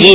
جی